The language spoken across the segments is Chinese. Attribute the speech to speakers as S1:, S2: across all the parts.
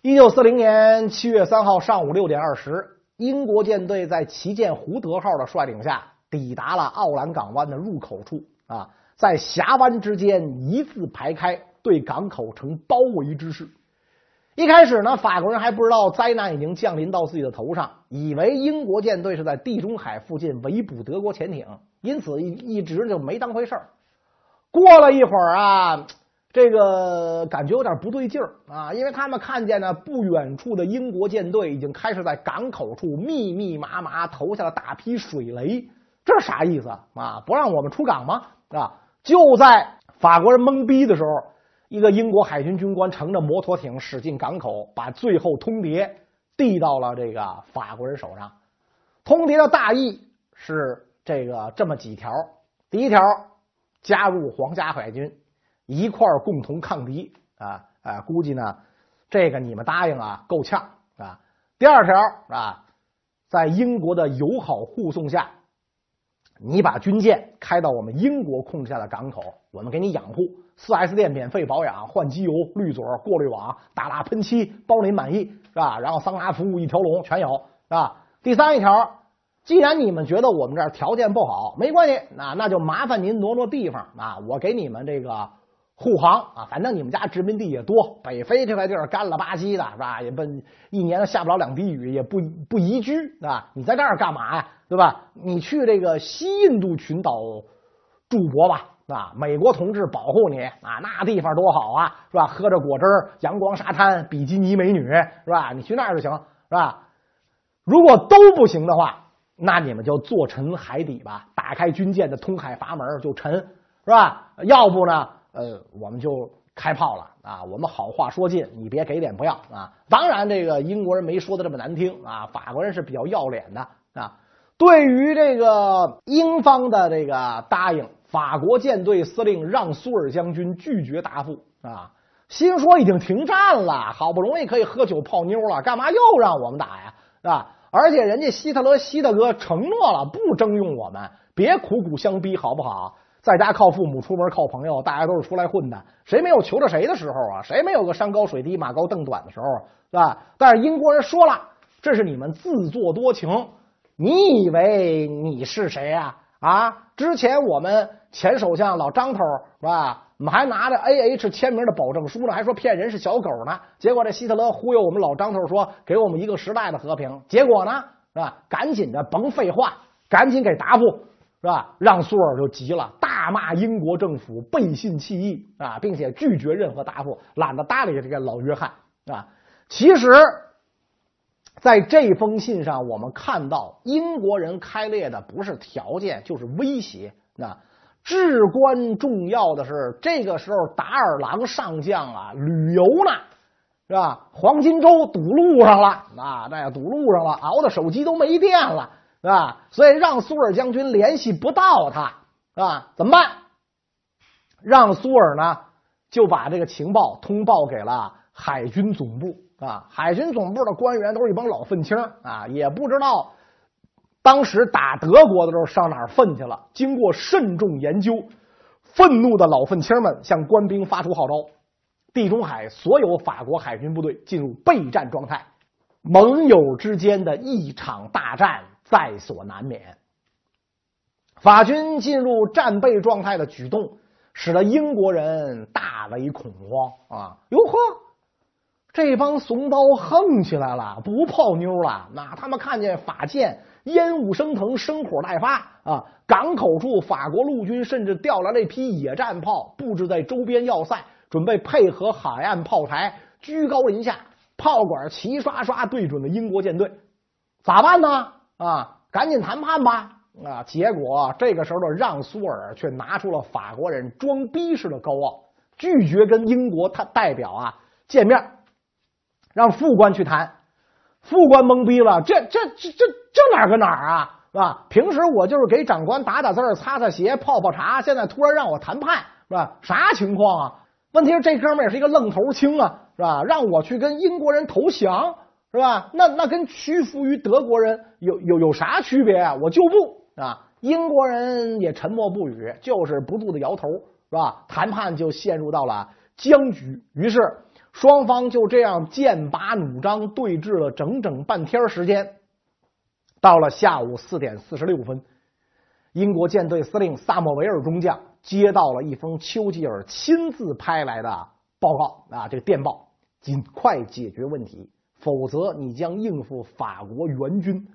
S1: 一九四零年七月三号上午六点二十，英国舰队在旗舰胡德号的率领下，抵达了奥兰港湾的入口处啊，在峡湾之间一字排开，对港口呈包围之势。一开始呢，法国人还不知道灾难已经降临到自己的头上，以为英国舰队是在地中海附近围捕德国潜艇，因此一一直就没当回事儿。过了一会儿啊，这个感觉有点不对劲儿啊，因为他们看见呢，不远处的英国舰队已经开始在港口处密密麻麻投下了大批水雷，这是啥意思啊？不让我们出港吗？啊！就在法国人懵逼的时候。一个英国海军军官乘着摩托艇驶进港口，把最后通牒递到了这个法国人手上。通牒的大意是这个这么几条：第一条，加入皇家海军，一块共同抗敌啊啊！估计呢，这个你们答应啊，够呛啊。第二条啊，在英国的友好护送下，你把军舰开到我们英国控制下的港口，我们给你养护。四 S 店免费保养，换机油、滤嘴、过滤网、打蜡喷漆，包您满意，是吧？然后桑拿服务一条龙，全有，是吧？第三一条，既然你们觉得我们这儿条件不好，没关系，那那就麻烦您挪挪地方啊，我给你们这个护航啊，反正你们家殖民地也多，北非这块地儿干了吧唧的，是吧？也不一年下不了两滴雨，也不不宜居啊，你在这儿干嘛呀？对吧？你去这个西印度群岛驻泊吧。啊，美国同志保护你啊，那地方多好啊，是吧？喝着果汁阳光沙滩，比基尼美女，是吧？你去那儿就行，是吧？如果都不行的话，那你们就坐沉海底吧，打开军舰的通海阀门就沉，是吧？要不呢，呃，我们就开炮了啊！我们好话说尽，你别给脸不要啊！当然，这个英国人没说的这么难听啊，法国人是比较要脸的啊。对于这个英方的这个答应。法国舰队司令让苏尔将军拒绝答复啊，心说已经停战了，好不容易可以喝酒泡妞了，干嘛又让我们打呀？是吧？而且人家希特勒希大哥承诺了不征用我们，别苦苦相逼，好不好？在家靠父母，出门靠朋友，大家都是出来混的，谁没有求着谁的时候啊？谁没有个山高水低马高凳短的时候，是吧？但是英国人说了，这是你们自作多情，你以为你是谁呀？啊，之前我们。前首相老张头是吧？我们还拿着 A H 签名的保证书呢，还说骗人是小狗呢。结果这希特勒忽悠我们老张头说给我们一个时代的和平。结果呢，是吧？赶紧的，甭废话，赶紧给答复，是吧？让苏尔就急了，大骂英国政府背信弃义啊，并且拒绝任何答复，懒得搭理这个老约翰啊。其实，在这封信上，我们看到英国人开列的不是条件，就是威胁啊。至关重要的是，这个时候达尔郎上将啊，旅游呢，是吧？黄金周堵路上了啊，那堵路上了，熬的手机都没电了，啊？所以让苏尔将军联系不到他，啊？怎么办？让苏尔呢就把这个情报通报给了海军总部啊。海军总部的官员都是一帮老愤青啊，也不知道。当时打德国的时候上哪儿愤去了？经过慎重研究，愤怒的老愤青们向官兵发出号召：地中海所有法国海军部队进入备战状态，盟友之间的一场大战在所难免。法军进入战备状态的举动，使得英国人大为恐慌啊！哟呵，这帮怂包横起来了，不泡妞了。那他们看见法舰。烟雾升腾，生火待发啊！港口处，法国陆军甚至调来了一批野战炮，布置在周边要塞，准备配合海岸炮台，居高临下，炮管齐刷刷对准了英国舰队。咋办呢？啊，赶紧谈判吧！啊，结果这个时候的让苏尔却拿出了法国人装逼式的高傲，拒绝跟英国他代表啊见面，让副官去谈。副官懵逼了，这这这这这哪跟哪儿啊？是吧？平时我就是给长官打打字、擦擦鞋、泡泡茶，现在突然让我谈判，是吧？啥情况啊？问题是这哥们也是一个愣头青啊，是吧？让我去跟英国人投降，是吧？那那跟屈服于德国人有有有啥区别啊？我就不啊！英国人也沉默不语，就是不住的摇头，是吧？谈判就陷入到了僵局。于是双方就这样剑拔弩张对峙了整整半天时间。到了下午四点四十六分，英国舰队司令萨默维尔中将接到了一封丘吉尔亲自拍来的报告啊，这个电报，尽快解决问题，否则你将应付法国援军。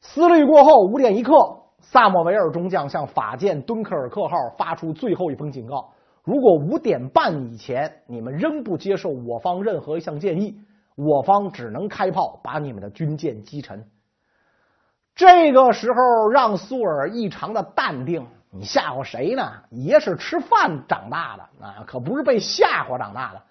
S1: 思虑过后，五点一刻，萨默维尔中将向法舰敦刻尔克号发出最后一封警告：如果五点半以前你们仍不接受我方任何一项建议，我方只能开炮把你们的军舰击沉。这个时候，让苏尔异常的淡定。你吓唬谁呢？爷是吃饭长大的啊，可不是被吓唬长大的。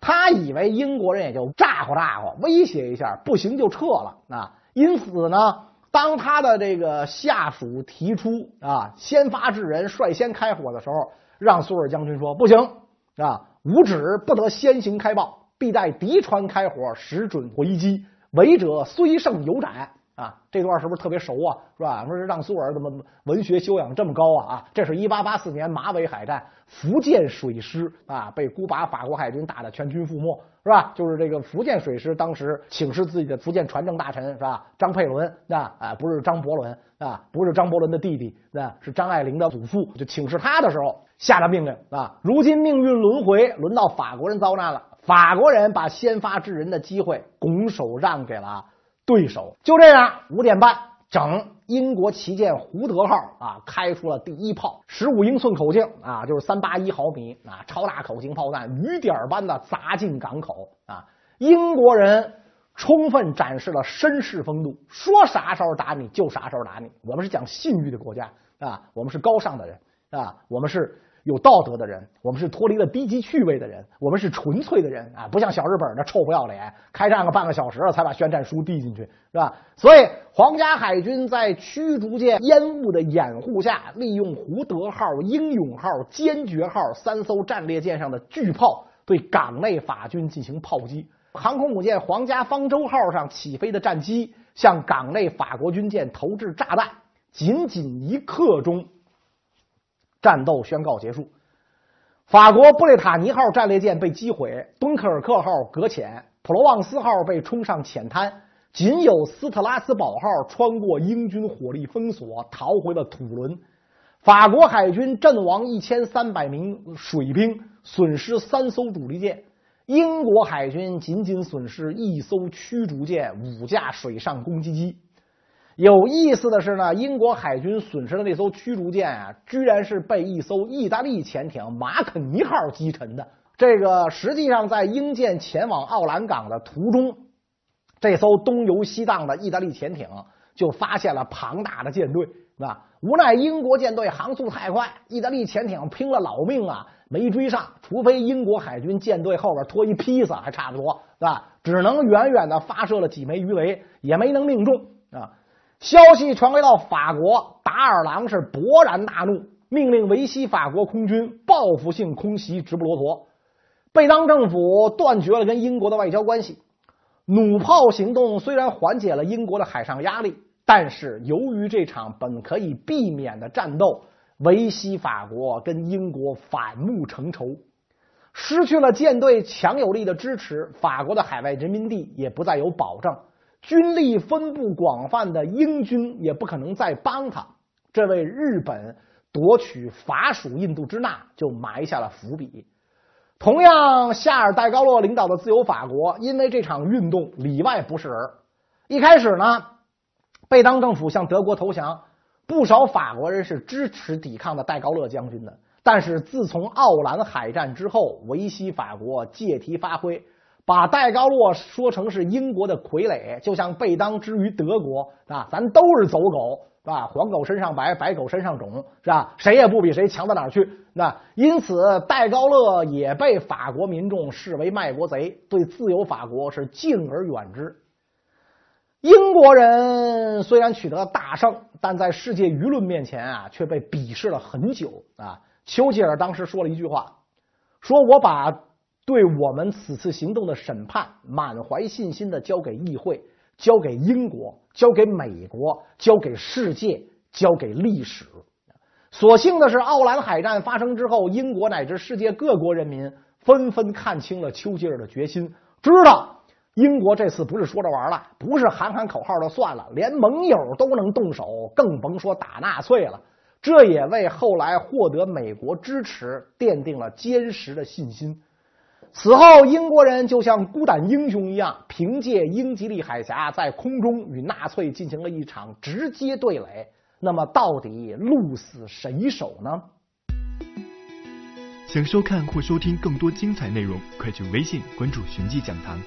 S1: 他以为英国人也就咋呼咋呼，威胁一下，不行就撤了啊。因此呢，当他的这个下属提出啊，先发制人，率先开火的时候，让苏尔将军说不行啊，无旨不得先行开炮，必待敌船开火，时准回击。违者虽胜犹斩。啊，这段是不是特别熟啊？是吧？说是让苏尔怎么文学修养这么高啊？啊，这是一八八四年马尾海战，福建水师啊被孤拔法国海军打得全军覆没，是吧？就是这个福建水师当时请示自己的福建船政大臣是吧？张佩伦啊啊，不是张伯伦啊，不是张伯伦的弟弟啊，是张爱玲的祖父，就请示他的时候下的命令啊。如今命运轮回，轮到法国人遭难了，法国人把先发制人的机会拱手让给了。对手就这样，五点半整，英国旗舰胡德号啊开出了第一炮，十五英寸口径啊，就是三八一毫米啊，超大口径炮弹，雨点般的砸进港口啊！英国人充分展示了绅士风度，说啥时候打你就啥时候打你。我们是讲信誉的国家啊，我们是高尚的人啊，我们是。有道德的人，我们是脱离了低级趣味的人，我们是纯粹的人啊！不像小日本那臭不要脸，开战个半个小时了才把宣战书递进去，是吧？所以皇家海军在驱逐舰烟雾的掩护下，利用胡德号、英勇号、坚决号三艘战列舰上的巨炮，对港内法军进行炮击。航空母舰皇家方舟号上起飞的战机向港内法国军舰投掷炸弹，仅仅一刻钟。战斗宣告结束，法国布列塔尼号战列舰被击毁，敦刻尔克号搁浅，普罗旺斯号被冲上浅滩，仅有斯特拉斯堡号穿过英军火力封锁，逃回了土伦。法国海军阵亡一千三百名水兵，损失三艘主力舰；英国海军仅仅损失一艘驱逐舰、五架水上攻击机。有意思的是呢，英国海军损失的那艘驱逐舰啊，居然是被一艘意大利潜艇马肯尼号击沉的。这个实际上在英舰前往奥兰港的途中，这艘东游西荡的意大利潜艇就发现了庞大的舰队，是吧？无奈英国舰队航速太快，意大利潜艇拼了老命啊，没追上。除非英国海军舰队后边拖一披萨还差不多，是吧？只能远远的发射了几枚鱼雷，也没能命中啊。消息传回到法国，达尔朗是勃然大怒，命令维希法国空军报复性空袭直布罗陀。贝当政府断绝了跟英国的外交关系。弩炮行动虽然缓解了英国的海上压力，但是由于这场本可以避免的战斗，维希法国跟英国反目成仇，失去了舰队强有力的支持，法国的海外殖民地也不再有保障。军力分布广泛的英军也不可能再帮他，这为日本夺取法属印度支那就埋下了伏笔。同样，夏尔戴高乐领导的自由法国因为这场运动里外不是人。一开始呢，贝当政府向德国投降，不少法国人是支持抵抗的戴高乐将军的。但是自从奥兰海战之后，维希法国借题发挥。把戴高乐说成是英国的傀儡，就像贝当之于德国啊，咱都是走狗是吧？黄狗身上白，白狗身上肿是吧？谁也不比谁强到哪儿去。那因此，戴高乐也被法国民众视为卖国贼，对自由法国是敬而远之。英国人虽然取得了大胜，但在世界舆论面前啊，却被鄙视了很久啊。丘吉尔当时说了一句话，说我把。对我们此次行动的审判，满怀信心的交给议会，交给英国，交给美国，交给世界，交给历史。所幸的是，奥兰海战发生之后，英国乃至世界各国人民纷纷看清了丘吉尔的决心，知道英国这次不是说着玩了，不是喊喊口号就算了，连盟友都能动手，更甭说打纳粹了。这也为后来获得美国支持奠定了坚实的信心。此后，英国人就像孤胆英雄一样，凭借英吉利海峡在空中与纳粹进行了一场直接对垒。那么，到底鹿死谁手呢？
S2: 想收看或收听更多精彩内容，快去微信关注“寻迹讲堂”。